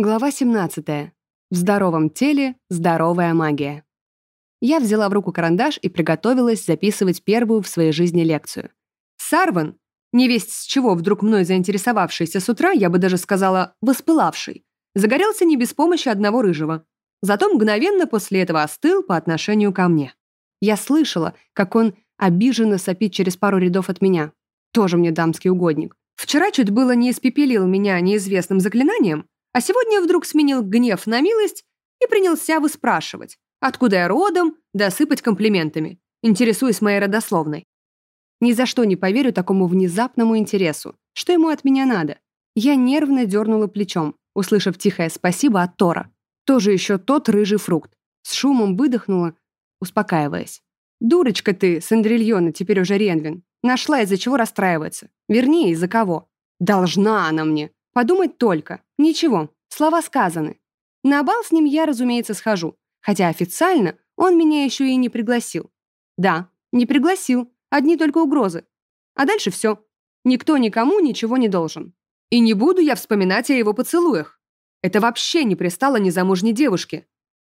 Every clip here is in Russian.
Глава 17. В здоровом теле здоровая магия. Я взяла в руку карандаш и приготовилась записывать первую в своей жизни лекцию. Сарван, невесть с чего вдруг мной заинтересовавшийся с утра, я бы даже сказала, воспылавший, загорелся не без помощи одного рыжего. Зато мгновенно после этого остыл по отношению ко мне. Я слышала, как он обиженно сопит через пару рядов от меня. Тоже мне дамский угодник. Вчера чуть было не испепелил меня неизвестным заклинанием, а сегодня вдруг сменил гнев на милость и принялся выспрашивать, откуда я родом, досыпать комплиментами, интересуясь моей родословной. Ни за что не поверю такому внезапному интересу. Что ему от меня надо? Я нервно дернула плечом, услышав тихое «спасибо» от Тора. Тоже еще тот рыжий фрукт. С шумом выдохнула, успокаиваясь. «Дурочка ты, Сандрильона, теперь уже Ренвин. Нашла, из-за чего расстраиваться. Вернее, из-за кого. Должна она мне. Подумать только. Ничего, слова сказаны. На бал с ним я, разумеется, схожу. Хотя официально он меня еще и не пригласил. Да, не пригласил. Одни только угрозы. А дальше все. Никто никому ничего не должен. И не буду я вспоминать о его поцелуях. Это вообще не пристало незамужней девушке.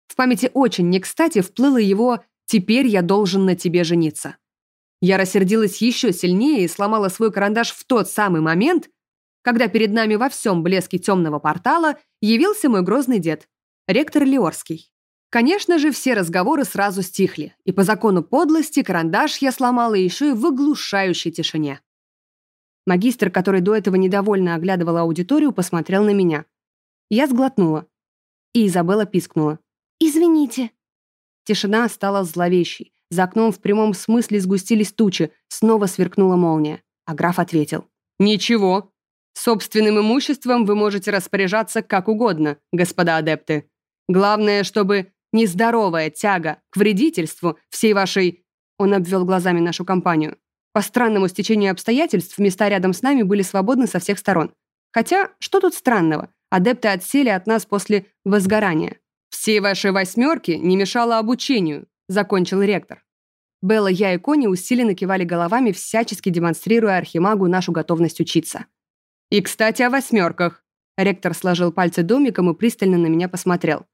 В памяти очень не кстати вплыло его «теперь я должен на тебе жениться». Я рассердилась еще сильнее и сломала свой карандаш в тот самый момент, когда перед нами во всем блеске темного портала явился мой грозный дед, ректор Леорский. Конечно же, все разговоры сразу стихли, и по закону подлости карандаш я сломала еще и в оглушающей тишине. Магистр, который до этого недовольно оглядывал аудиторию, посмотрел на меня. Я сглотнула. И Изабелла пискнула. «Извините». Тишина стала зловещей. За окном в прямом смысле сгустились тучи, снова сверкнула молния. А граф ответил. «Ничего. Собственным имуществом вы можете распоряжаться как угодно, господа адепты. Главное, чтобы нездоровая тяга к вредительству всей вашей...» Он обвел глазами нашу компанию. По странному стечению обстоятельств места рядом с нами были свободны со всех сторон. Хотя, что тут странного? Адепты отсели от нас после возгорания. «Всей вашей восьмерки не мешало обучению», — закончил ректор. Белла, я и Кони усиленно кивали головами, всячески демонстрируя Архимагу нашу готовность учиться. «И, кстати, о восьмерках». Ректор сложил пальцы домиком и пристально на меня посмотрел.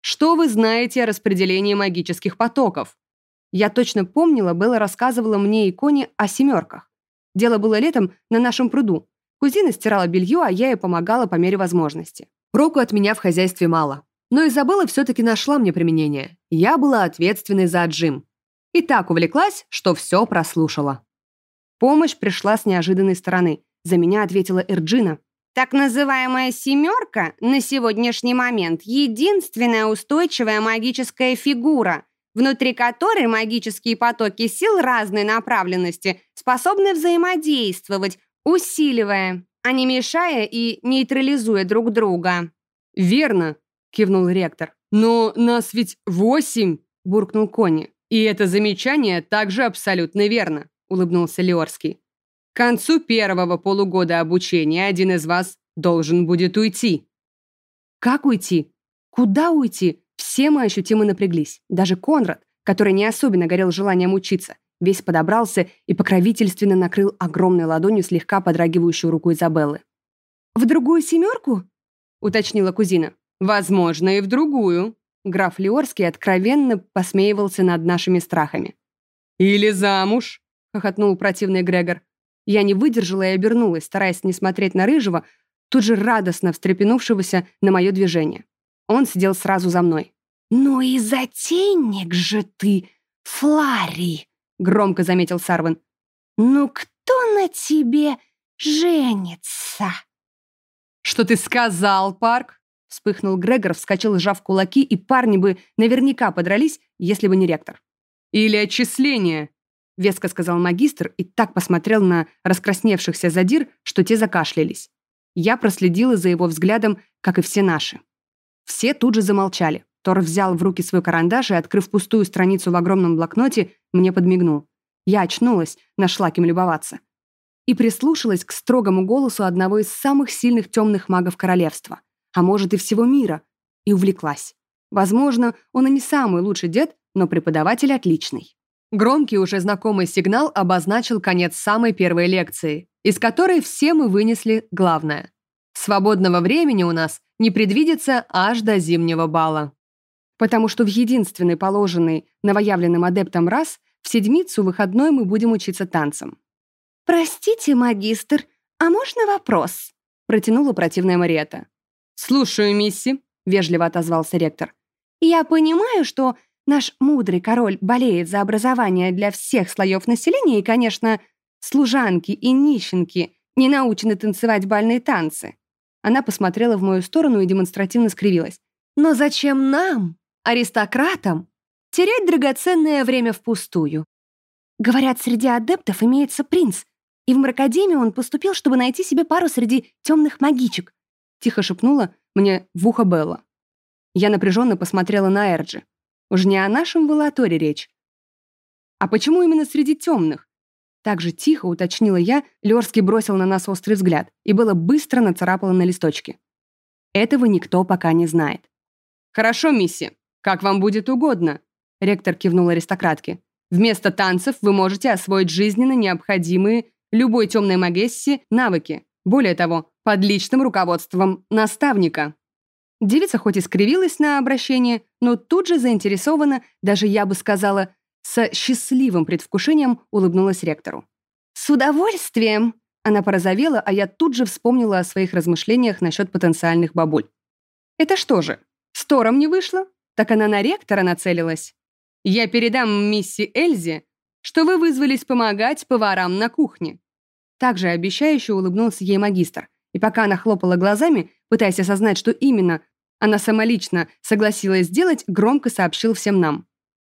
«Что вы знаете о распределении магических потоков?» Я точно помнила, Белла рассказывала мне и Кони о семерках. Дело было летом на нашем пруду. Кузина стирала белье, а я ей помогала по мере возможности. Проку от меня в хозяйстве мало. Но Изабелла все-таки нашла мне применение. Я была ответственной за отжим. И так увлеклась, что все прослушала. Помощь пришла с неожиданной стороны. За меня ответила Эрджина. Так называемая «семерка» на сегодняшний момент единственная устойчивая магическая фигура, внутри которой магические потоки сил разной направленности способны взаимодействовать, усиливая, а не мешая и нейтрализуя друг друга. «Верно», — кивнул ректор. «Но нас ведь восемь», — буркнул Кони. «И это замечание также абсолютно верно», — улыбнулся Леорский. К концу первого полугода обучения один из вас должен будет уйти». «Как уйти? Куда уйти?» Все мы ощутимо напряглись. Даже Конрад, который не особенно горел желанием учиться, весь подобрался и покровительственно накрыл огромной ладонью слегка подрагивающую руку Изабеллы. «В другую семерку?» — уточнила кузина. «Возможно, и в другую». Граф Леорский откровенно посмеивался над нашими страхами. «Или замуж», — хохотнул противный Грегор. Я не выдержала и обернулась, стараясь не смотреть на Рыжего, тут же радостно встрепенувшегося на мое движение. Он сидел сразу за мной. «Ну и затейник же ты, Флари!» — громко заметил Сарвин. «Ну кто на тебе женится?» «Что ты сказал, Парк?» Вспыхнул Грегор, вскочил, сжав кулаки, и парни бы наверняка подрались, если бы не ректор. «Или отчисление!» — веско сказал магистр и так посмотрел на раскрасневшихся задир, что те закашлялись. Я проследила за его взглядом, как и все наши. Все тут же замолчали. Тор взял в руки свой карандаш и, открыв пустую страницу в огромном блокноте, мне подмигнул. Я очнулась, нашла кем любоваться. И прислушалась к строгому голосу одного из самых сильных темных магов королевства, а может и всего мира, и увлеклась. Возможно, он и не самый лучший дед, но преподаватель отличный. Громкий уже знакомый сигнал обозначил конец самой первой лекции, из которой все мы вынесли главное. Свободного времени у нас не предвидится аж до зимнего бала. Потому что в единственный положенный новоявленным адептам раз в седмицу выходной мы будем учиться танцам. «Простите, магистр, а можно вопрос?» протянула противная Мариэта. «Слушаю, мисси», — вежливо отозвался ректор. «Я понимаю, что наш мудрый король болеет за образование для всех слоев населения, и, конечно, служанки и нищенки не научены танцевать бальные танцы». Она посмотрела в мою сторону и демонстративно скривилась. «Но зачем нам, аристократам, терять драгоценное время впустую? Говорят, среди адептов имеется принц, и в Мракадемию он поступил, чтобы найти себе пару среди темных магичек», тихо шепнула мне в ухо Белла. Я напряженно посмотрела на Эрджи. Уж не о нашем Валаторе речь. «А почему именно среди темных?» Так же тихо уточнила я, Лёрский бросил на нас острый взгляд, и было быстро нацарапало на листочке. Этого никто пока не знает. «Хорошо, мисси, как вам будет угодно», — ректор кивнул аристократке. «Вместо танцев вы можете освоить жизненно необходимые любой темной магессе навыки. Более того, под личным руководством наставника». Девица хоть и скривилась на обращение, но тут же заинтересована, даже я бы сказала, со счастливым предвкушением улыбнулась ректору. «С удовольствием!» Она порозовела, а я тут же вспомнила о своих размышлениях насчет потенциальных бабуль. «Это что же, с Тором не вышло? Так она на ректора нацелилась. Я передам мисси Эльзе, что вы вызвались помогать поварам на кухне». Также обещающе улыбнулся ей магистр, и пока она хлопала глазами, пытаясь осознать, что именно она самолично согласилась сделать, громко сообщил всем нам.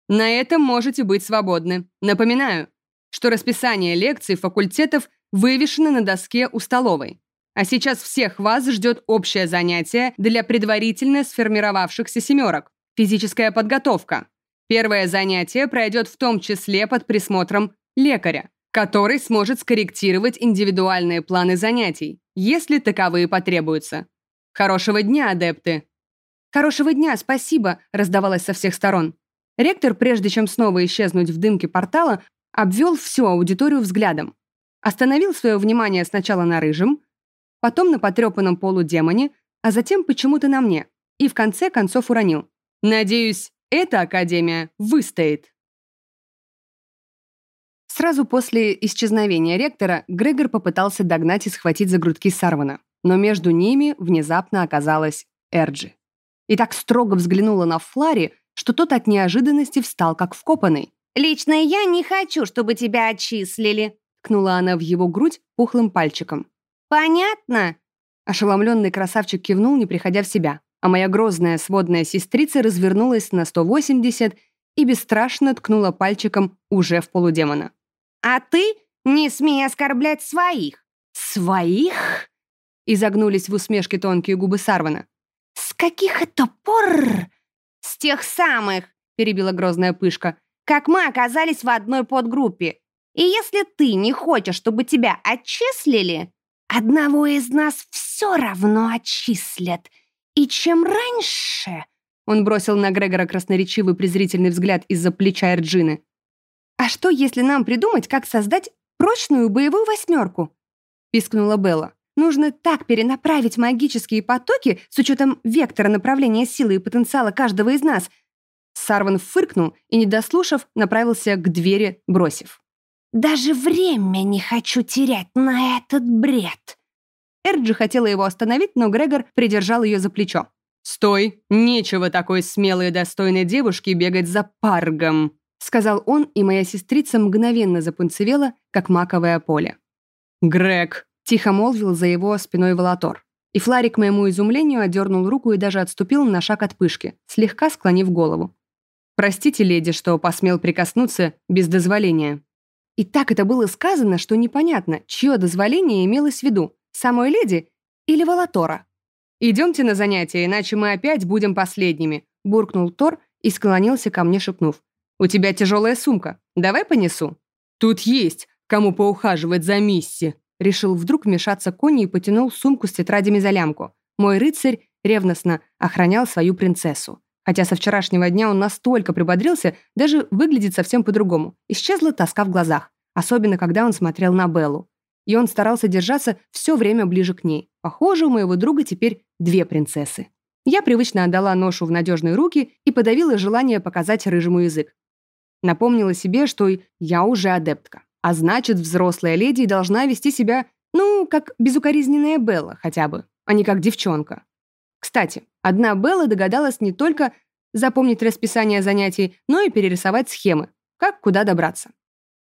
На этом можете быть свободны. Напоминаю, что расписание лекций факультетов вывешено на доске у столовой. А сейчас всех вас ждет общее занятие для предварительно сформировавшихся семерок – физическая подготовка. Первое занятие пройдет в том числе под присмотром лекаря, который сможет скорректировать индивидуальные планы занятий, если таковые потребуются. Хорошего дня, адепты! «Хорошего дня, спасибо!» – раздавалось со всех сторон. Ректор, прежде чем снова исчезнуть в дымке портала, обвел всю аудиторию взглядом. Остановил свое внимание сначала на рыжем, потом на потрепанном полудемоне, а затем почему-то на мне, и в конце концов уронил. «Надеюсь, эта академия выстоит». Сразу после исчезновения ректора Грегор попытался догнать и схватить за грудки Сарвана, но между ними внезапно оказалась Эрджи. И так строго взглянула на Флари, что тот от неожиданности встал как вкопанный. «Лично я не хочу, чтобы тебя отчислили», ткнула она в его грудь пухлым пальчиком. «Понятно?» Ошеломленный красавчик кивнул, не приходя в себя, а моя грозная сводная сестрица развернулась на 180 и бесстрашно ткнула пальчиком уже в полудемона. «А ты не смей оскорблять своих!» «Своих?» Изогнулись в усмешке тонкие губы Сарвана. «С каких это пор?» «С тех самых», — перебила грозная пышка, «как мы оказались в одной подгруппе. И если ты не хочешь, чтобы тебя отчислили, одного из нас все равно отчислят. И чем раньше...» Он бросил на Грегора красноречивый презрительный взгляд из-за плеча Эрджины. «А что, если нам придумать, как создать прочную боевую восьмерку?» — пискнула Белла. Нужно так перенаправить магические потоки с учетом вектора направления силы и потенциала каждого из нас. Сарван фыркнул и, не дослушав, направился к двери, бросив. «Даже время не хочу терять на этот бред!» Эрджи хотела его остановить, но Грегор придержал ее за плечо. «Стой! Нечего такой смелой и достойной девушке бегать за паргом!» Сказал он, и моя сестрица мгновенно запунцевела, как маковое поле. «Грег, Тихо молвил за его спиной Волотор. И Фларик, к моему изумлению, отдернул руку и даже отступил на шаг от пышки, слегка склонив голову. «Простите, леди, что посмел прикоснуться без дозволения». И так это было сказано, что непонятно, чье дозволение имелось в виду, самой леди или Волотора. «Идемте на занятия, иначе мы опять будем последними», буркнул Тор и склонился ко мне, шепнув. «У тебя тяжелая сумка. Давай понесу». «Тут есть, кому поухаживать за Мисси», Решил вдруг вмешаться Кони и потянул сумку с тетрадями за лямку. Мой рыцарь ревностно охранял свою принцессу. Хотя со вчерашнего дня он настолько прибодрился, даже выглядит совсем по-другому. Исчезла тоска в глазах, особенно когда он смотрел на Беллу. и он старался держаться все время ближе к ней. Похоже, у моего друга теперь две принцессы. Я привычно отдала ношу в надежные руки и подавила желание показать рыжему язык. Напомнила себе, что я уже адептка. А значит, взрослая леди должна вести себя, ну, как безукоризненная Белла хотя бы, а не как девчонка. Кстати, одна Белла догадалась не только запомнить расписание занятий, но и перерисовать схемы, как куда добраться.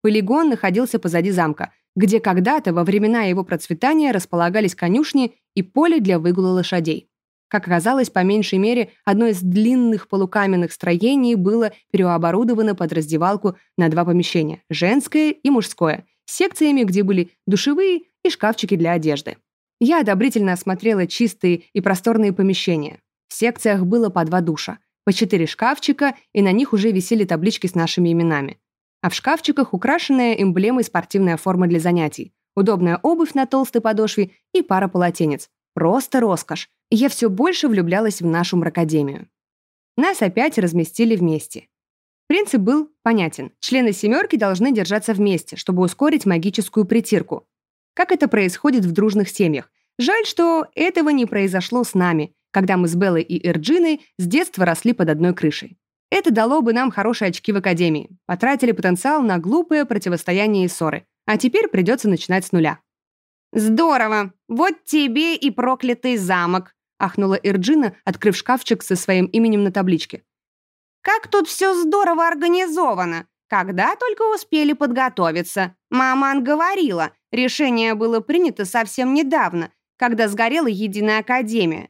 Полигон находился позади замка, где когда-то во времена его процветания располагались конюшни и поле для выгула лошадей. Как оказалось, по меньшей мере, одно из длинных полукаменных строений было переоборудовано под раздевалку на два помещения – женское и мужское, с секциями, где были душевые и шкафчики для одежды. Я одобрительно осмотрела чистые и просторные помещения. В секциях было по два душа, по четыре шкафчика, и на них уже висели таблички с нашими именами. А в шкафчиках украшенная эмблемой спортивная форма для занятий, удобная обувь на толстой подошве и пара полотенец. Просто роскошь я все больше влюблялась в нашу мракадемию. Нас опять разместили вместе. Принцип был понятен. Члены «семерки» должны держаться вместе, чтобы ускорить магическую притирку. Как это происходит в дружных семьях. Жаль, что этого не произошло с нами, когда мы с Беллой и Эрджиной с детства росли под одной крышей. Это дало бы нам хорошие очки в академии. Потратили потенциал на глупое противостояние и ссоры. А теперь придется начинать с нуля. «Здорово! Вот тебе и проклятый замок!» ахнула Ирджина, открыв шкафчик со своим именем на табличке. «Как тут все здорово организовано! Когда только успели подготовиться. Маман говорила, решение было принято совсем недавно, когда сгорела Единая Академия.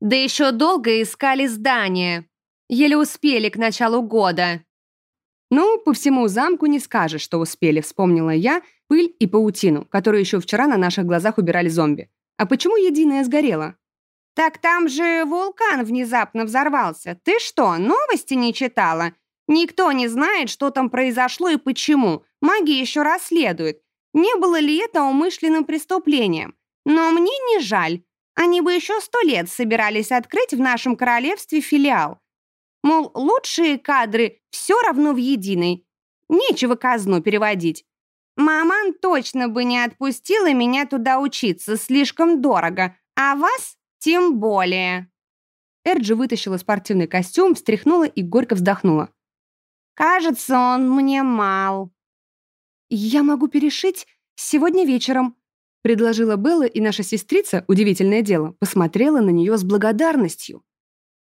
Да еще долго искали здание. Еле успели к началу года». «Ну, по всему замку не скажешь, что успели», — вспомнила я пыль и паутину, которую еще вчера на наших глазах убирали зомби. «А почему Единая сгорела?» «Так там же вулкан внезапно взорвался. Ты что, новости не читала? Никто не знает, что там произошло и почему. Маги еще расследуют. Не было ли это умышленным преступлением? Но мне не жаль. Они бы еще сто лет собирались открыть в нашем королевстве филиал. Мол, лучшие кадры все равно в единой. Нечего казну переводить. Маман точно бы не отпустила меня туда учиться, слишком дорого. А вас тем более. Эрджи вытащила спортивный костюм, встряхнула и горько вздохнула. «Кажется, он мне мал». «Я могу перешить сегодня вечером», — предложила Белла, и наша сестрица, удивительное дело, посмотрела на нее с благодарностью.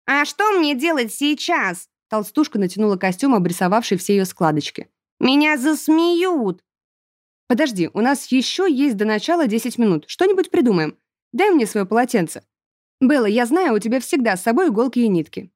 «А что мне делать сейчас?» Толстушка натянула костюм, обрисовавший все ее складочки. «Меня засмеют!» «Подожди, у нас еще есть до начала 10 минут. Что-нибудь придумаем. Дай мне свое полотенце. «Белла, я знаю, у тебя всегда с собой иголки и нитки».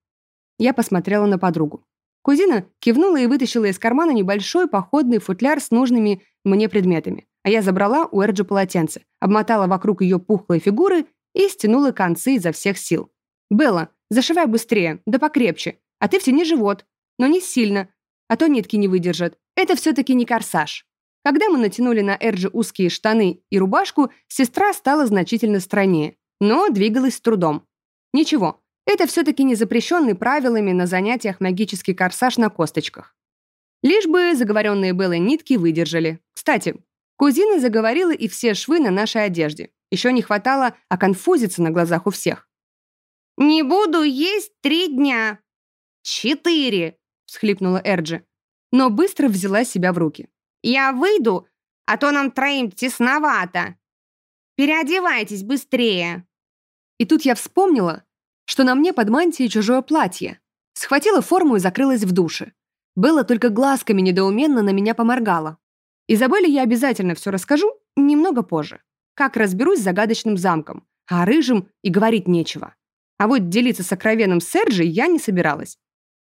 Я посмотрела на подругу. Кузина кивнула и вытащила из кармана небольшой походный футляр с нужными мне предметами. А я забрала у Эрджи полотенце, обмотала вокруг ее пухлой фигуры и стянула концы изо всех сил. «Белла, зашивай быстрее, да покрепче. А ты втяни живот, но не сильно, а то нитки не выдержат. Это все-таки не корсаж». Когда мы натянули на Эрджи узкие штаны и рубашку, сестра стала значительно стройнее но двигалась с трудом. Ничего, это все-таки не запрещенный правилами на занятиях магический корсаж на косточках. Лишь бы заговоренные Беллой нитки выдержали. Кстати, кузина заговорила и все швы на нашей одежде. Еще не хватало оконфузиться на глазах у всех. «Не буду есть три дня». «Четыре», — всхлипнула Эрджи, но быстро взяла себя в руки. «Я выйду, а то нам троим тесновато. Переодевайтесь быстрее». И тут я вспомнила, что на мне под мантией чужое платье. Схватила форму и закрылась в душе. Белла только глазками недоуменно на меня поморгала. Изабелле я обязательно все расскажу немного позже. Как разберусь с загадочным замком, а рыжим и говорить нечего. А вот делиться сокровенным Серджи я не собиралась.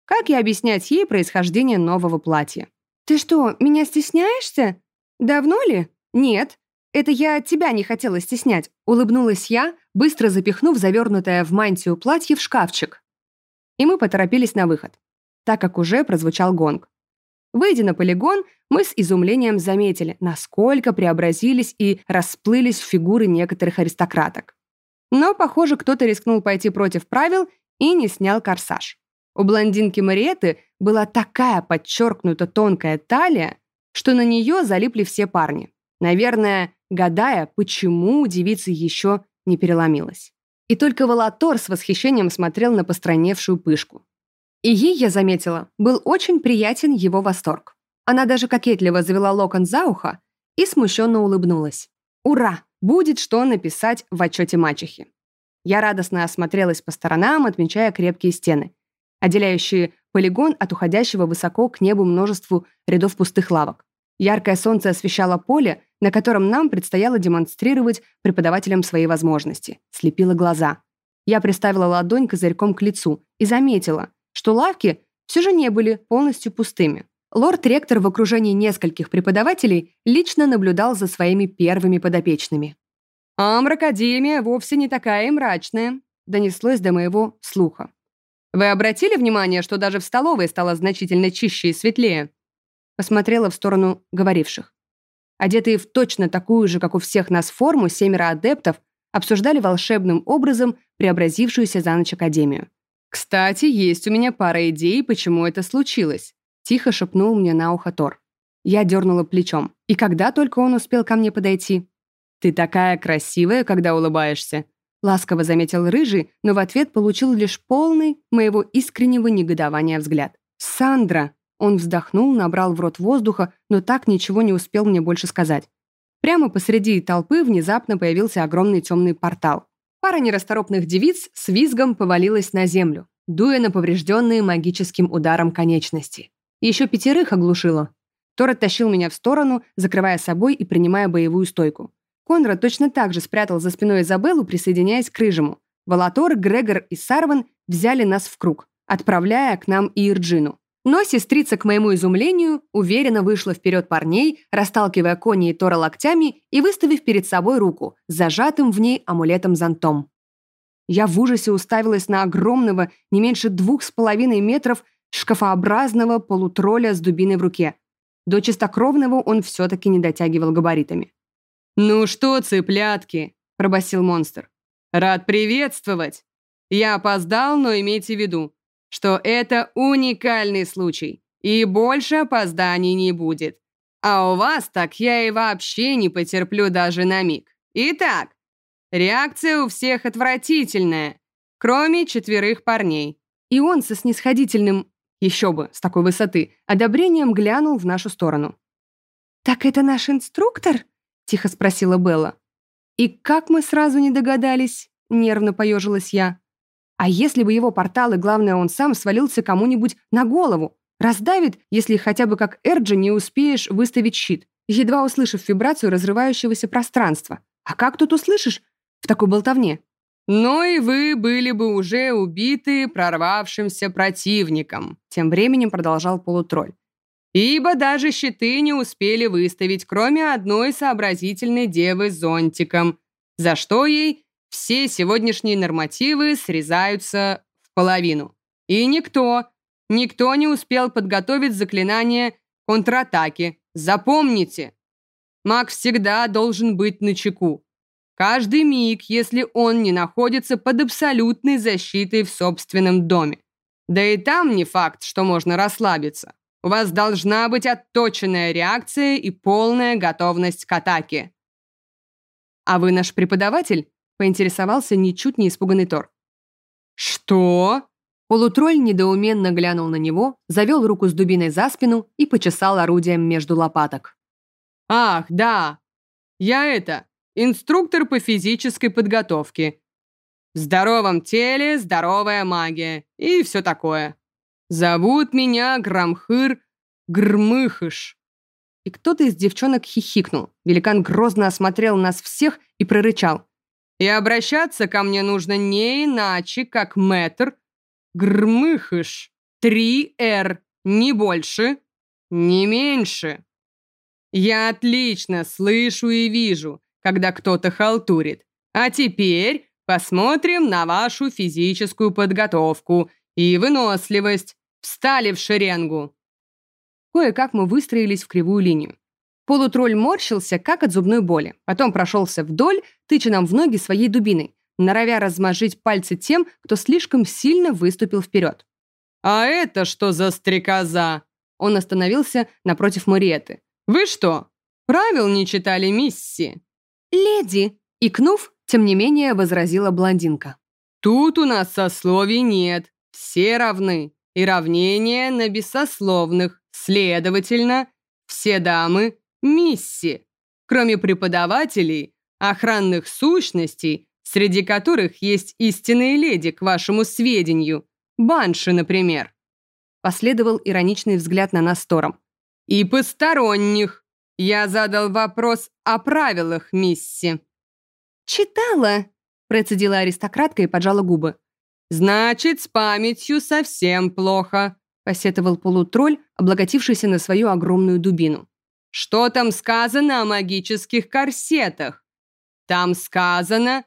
Как и объяснять ей происхождение нового платья? «Ты что, меня стесняешься? Давно ли?» «Нет. Это я тебя не хотела стеснять», — улыбнулась я, быстро запихнув завернутое в мантию платье в шкафчик. И мы поторопились на выход, так как уже прозвучал гонг. Выйдя на полигон, мы с изумлением заметили, насколько преобразились и расплылись фигуры некоторых аристократок. Но, похоже, кто-то рискнул пойти против правил и не снял корсаж. У блондинки Мариеты была такая подчеркнута тонкая талия, что на нее залипли все парни. Наверное, гадая, почему девица еще не переломилась. И только Волотор с восхищением смотрел на постраневшую пышку. И ей, я заметила, был очень приятен его восторг. Она даже кокетливо завела локон за ухо и смущенно улыбнулась. «Ура! Будет что написать в отчете мачехи». Я радостно осмотрелась по сторонам, отмечая крепкие стены, отделяющие полигон от уходящего высоко к небу множеству рядов пустых лавок. Яркое солнце освещало поле, на котором нам предстояло демонстрировать преподавателям свои возможности. Слепило глаза. Я приставила ладонь козырьком к лицу и заметила, что лавки все же не были полностью пустыми. Лорд-ректор в окружении нескольких преподавателей лично наблюдал за своими первыми подопечными. «Амракадемия вовсе не такая мрачная», донеслось до моего слуха. «Вы обратили внимание, что даже в столовой стало значительно чище и светлее?» Посмотрела в сторону говоривших. Одетые в точно такую же, как у всех нас, форму, семеро адептов обсуждали волшебным образом преобразившуюся за ночь Академию. «Кстати, есть у меня пара идей, почему это случилось», тихо шепнул мне на ухо Тор. Я дернула плечом. И когда только он успел ко мне подойти? «Ты такая красивая, когда улыбаешься», ласково заметил Рыжий, но в ответ получил лишь полный моего искреннего негодования взгляд. «Сандра!» Он вздохнул, набрал в рот воздуха, но так ничего не успел мне больше сказать. Прямо посреди толпы внезапно появился огромный темный портал. Пара нерасторопных девиц с визгом повалилась на землю, дуя на поврежденные магическим ударом конечности. Еще пятерых оглушило. Тор оттащил меня в сторону, закрывая собой и принимая боевую стойку. Конрад точно так же спрятал за спиной Изабеллу, присоединяясь к Рыжему. Валатор, Грегор и Сарван взяли нас в круг, отправляя к нам и Ирджину. Но сестрица, к моему изумлению, уверенно вышла вперед парней, расталкивая кони и Тора локтями и выставив перед собой руку, зажатым в ней амулетом-зонтом. Я в ужасе уставилась на огромного, не меньше двух с половиной метров, шкафообразного полутролля с дубиной в руке. До чистокровного он все-таки не дотягивал габаритами. «Ну что, цыплятки?» – пробасил монстр. «Рад приветствовать! Я опоздал, но имейте в виду, что это уникальный случай, и больше опозданий не будет. А у вас так я и вообще не потерплю даже на миг. Итак, реакция у всех отвратительная, кроме четверых парней. И он со снисходительным, еще бы, с такой высоты, одобрением глянул в нашу сторону. «Так это наш инструктор?» — тихо спросила Белла. «И как мы сразу не догадались?» — нервно поежилась я. А если бы его портал и, главное, он сам свалился кому-нибудь на голову? Раздавит, если хотя бы как Эрджи не успеешь выставить щит, едва услышав вибрацию разрывающегося пространства. А как тут услышишь в такой болтовне? «Но и вы были бы уже убиты прорвавшимся противником», тем временем продолжал полутролль. «Ибо даже щиты не успели выставить, кроме одной сообразительной девы с зонтиком, за что ей все сегодняшние нормативы срезаются в половину. И никто, никто не успел подготовить заклинание контратаки. Запомните, маг всегда должен быть на чеку. Каждый миг, если он не находится под абсолютной защитой в собственном доме. Да и там не факт, что можно расслабиться. У вас должна быть отточенная реакция и полная готовность к атаке. А вы наш преподаватель? поинтересовался ничуть не испуганный Тор. «Что?» Полутролль недоуменно глянул на него, завел руку с дубиной за спину и почесал орудием между лопаток. «Ах, да! Я это, инструктор по физической подготовке. В здоровом теле здоровая магия и все такое. Зовут меня Грамхыр Грмыхыш». И кто-то из девчонок хихикнул. Великан грозно осмотрел нас всех и прорычал. И обращаться ко мне нужно не иначе, как мэтр Грмыхыш. Три «Р», не больше, не меньше. Я отлично слышу и вижу, когда кто-то халтурит. А теперь посмотрим на вашу физическую подготовку и выносливость. Встали в шеренгу. Кое-как мы выстроились в кривую линию. Полутролль морщился, как от зубной боли. Потом прошелся вдоль, тыча нам в ноги своей дубиной, норовя размажить пальцы тем, кто слишком сильно выступил вперед. «А это что за стрекоза?» Он остановился напротив Мариеты. «Вы что, правил не читали, мисси?» леди!» Икнув, тем не менее, возразила блондинка. «Тут у нас сословий нет. Все равны. И равнение на бессословных. Следовательно, все дамы — мисси. Кроме преподавателей, охранных сущностей, среди которых есть истинные леди, к вашему сведению. Банши, например». Последовал ироничный взгляд на нас Тором. «И посторонних. Я задал вопрос о правилах, мисси». «Читала», — процедила аристократка и поджала губы. «Значит, с памятью совсем плохо», — посетовал полутролль, облокотившийся на свою огромную дубину. «Что там сказано о магических корсетах? Там сказано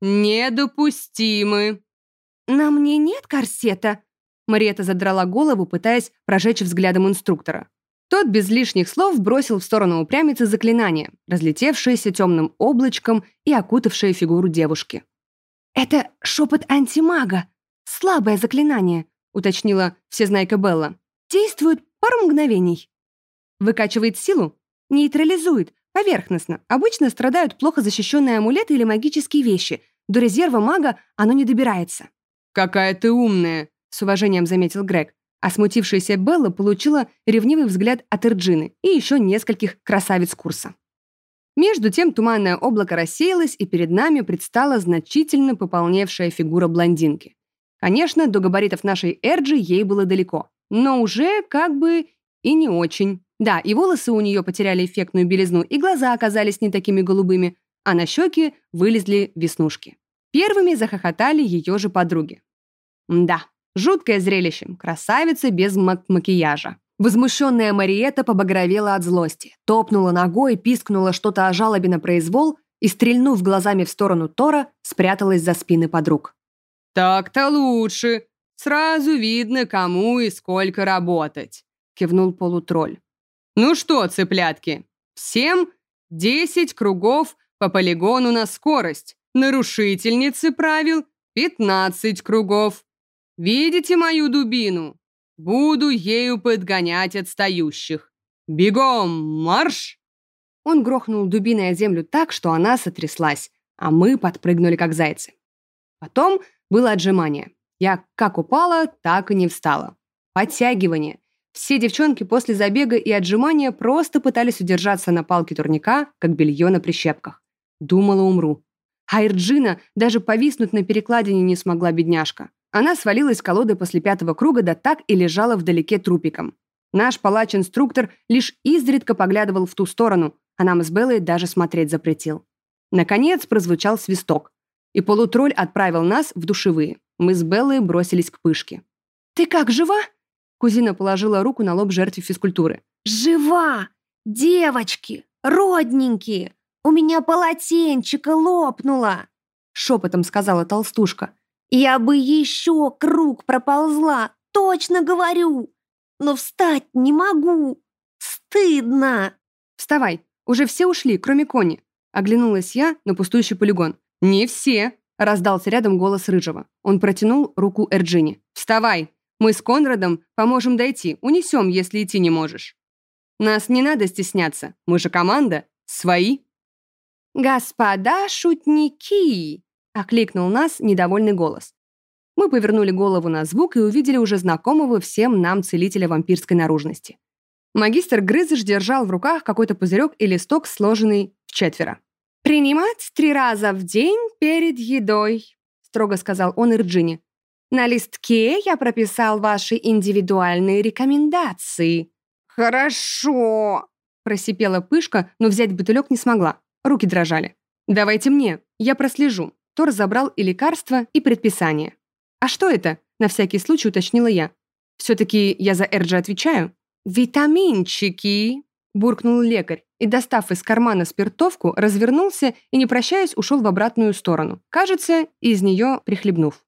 «недопустимы». «На мне нет корсета», — Мариэта задрала голову, пытаясь прожечь взглядом инструктора. Тот без лишних слов бросил в сторону упрямицы заклинание, разлетевшееся темным облачком и окутавшее фигуру девушки. «Это шепот антимага. Слабое заклинание», — уточнила всезнайка Белла. «Действует пару мгновений. Выкачивает силу, нейтрализует, поверхностно. Обычно страдают плохо защищенные амулеты или магические вещи. До резерва мага оно не добирается». «Какая ты умная», — с уважением заметил Грег. А смутившаяся Белла получила ревнивый взгляд от Эрджины и еще нескольких красавиц курса. Между тем туманное облако рассеялось, и перед нами предстала значительно пополневшая фигура блондинки. Конечно, до габаритов нашей Эрджи ей было далеко, но уже как бы и не очень. Да, и волосы у нее потеряли эффектную белизну, и глаза оказались не такими голубыми, а на щеки вылезли веснушки. Первыми захохотали ее же подруги. Да, Жуткое зрелище. Красавица без мак макияжа. Возмущенная Мариетта побагровела от злости, топнула ногой, пискнула что-то о жалобе на произвол и, стрельнув глазами в сторону Тора, спряталась за спины подруг. «Так-то лучше. Сразу видно, кому и сколько работать», — кивнул полутролль. «Ну что, цыплятки, всем десять кругов по полигону на скорость. Нарушительницы правил пятнадцать кругов. Видите мою дубину? Буду ею подгонять отстающих. Бегом, марш!» Он грохнул дубиной о землю так, что она сотряслась, а мы подпрыгнули, как зайцы. Потом было отжимание. Я как упала, так и не встала. Подтягивание. Все девчонки после забега и отжимания просто пытались удержаться на палке турника, как белье на прищепках. Думала, умру. А Ирджина даже повиснуть на перекладине не смогла, бедняжка. Она свалилась с колоды после пятого круга, да так и лежала вдалеке трупиком. Наш палач-инструктор лишь изредка поглядывал в ту сторону, а нам с Беллой даже смотреть запретил. Наконец прозвучал свисток, и полутролль отправил нас в душевые. Мы с Беллой бросились к пышке. «Ты как, жива?» Кузина положила руку на лоб жертве физкультуры. «Жива! Девочки! Родненькие! У меня полотенчика лопнуло!» Шепотом сказала толстушка. Я бы еще круг проползла, точно говорю. Но встать не могу. Стыдно. Вставай, уже все ушли, кроме Кони. Оглянулась я на пустующий полигон. Не все, раздался рядом голос Рыжего. Он протянул руку Эрджине. Вставай, мы с Конрадом поможем дойти, унесем, если идти не можешь. Нас не надо стесняться, мы же команда, свои. Господа шутники, Окликнул нас недовольный голос. Мы повернули голову на звук и увидели уже знакомого всем нам целителя вампирской наружности. Магистр Грызыш держал в руках какой-то пузырек и листок, сложенный в четверо. «Принимать три раза в день перед едой», — строго сказал он Ирджине. «На листке я прописал ваши индивидуальные рекомендации». «Хорошо», — просипела Пышка, но взять бутылек не смогла. Руки дрожали. «Давайте мне, я прослежу». Тор забрал и лекарства, и предписание. «А что это?» — на всякий случай уточнила я. «Все-таки я за Эрджи отвечаю?» «Витаминчики!» — буркнул лекарь и, достав из кармана спиртовку, развернулся и, не прощаясь, ушел в обратную сторону, кажется, из нее прихлебнув.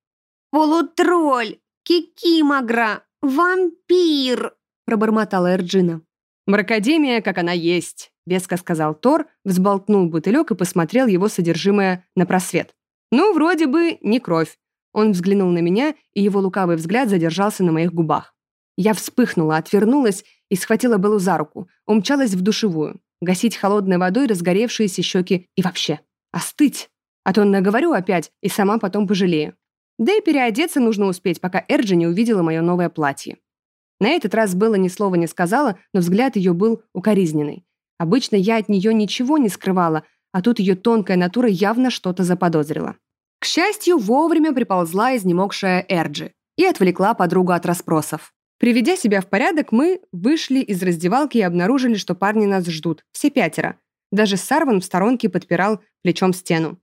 «Полутролль! Кикимагра! Вампир!» — пробормотала Эрджина. «Мракодемия, как она есть!» — веско сказал Тор, взболтнул бутылек и посмотрел его содержимое на просвет. «Ну, вроде бы не кровь». Он взглянул на меня, и его лукавый взгляд задержался на моих губах. Я вспыхнула, отвернулась и схватила Беллу за руку, умчалась в душевую. гасить холодной водой разгоревшиеся щеки и вообще остыть. А то наговорю опять и сама потом пожалею. Да и переодеться нужно успеть, пока Эрджи не увидела мое новое платье. На этот раз Белла ни слова не сказала, но взгляд ее был укоризненный. Обычно я от нее ничего не скрывала, а тут ее тонкая натура явно что-то заподозрила. К счастью, вовремя приползла изнемогшая Эрджи и отвлекла подругу от расспросов. Приведя себя в порядок, мы вышли из раздевалки и обнаружили, что парни нас ждут, все пятеро. Даже Сарван в сторонке подпирал плечом стену.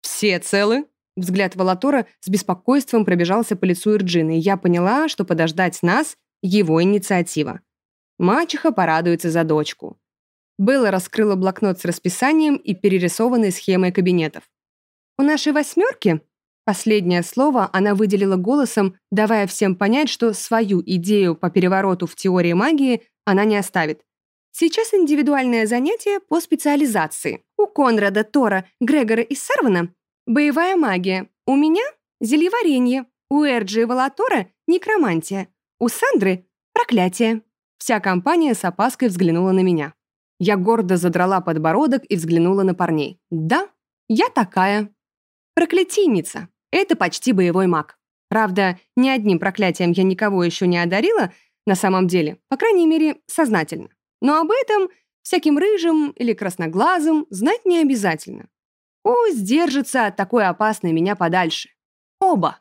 «Все целы?» Взгляд Валатора с беспокойством пробежался по лицу Ирджины, и я поняла, что подождать нас — его инициатива. Мачеха порадуется за дочку. Белла раскрыла блокнот с расписанием и перерисованной схемой кабинетов. «У нашей восьмерки?» Последнее слово она выделила голосом, давая всем понять, что свою идею по перевороту в теории магии она не оставит. Сейчас индивидуальное занятие по специализации. У Конрада, Тора, Грегора и Сарвана боевая магия. У меня — зельеварение. У Эрджи и Валатора — некромантия. У Сандры — проклятие. Вся компания с опаской взглянула на меня. Я гордо задрала подбородок и взглянула на парней. «Да, я такая. Проклятийница. Это почти боевой маг. Правда, ни одним проклятием я никого еще не одарила, на самом деле, по крайней мере, сознательно. Но об этом всяким рыжим или красноглазым знать не обязательно. Пусть держится от такой опасной меня подальше. Оба.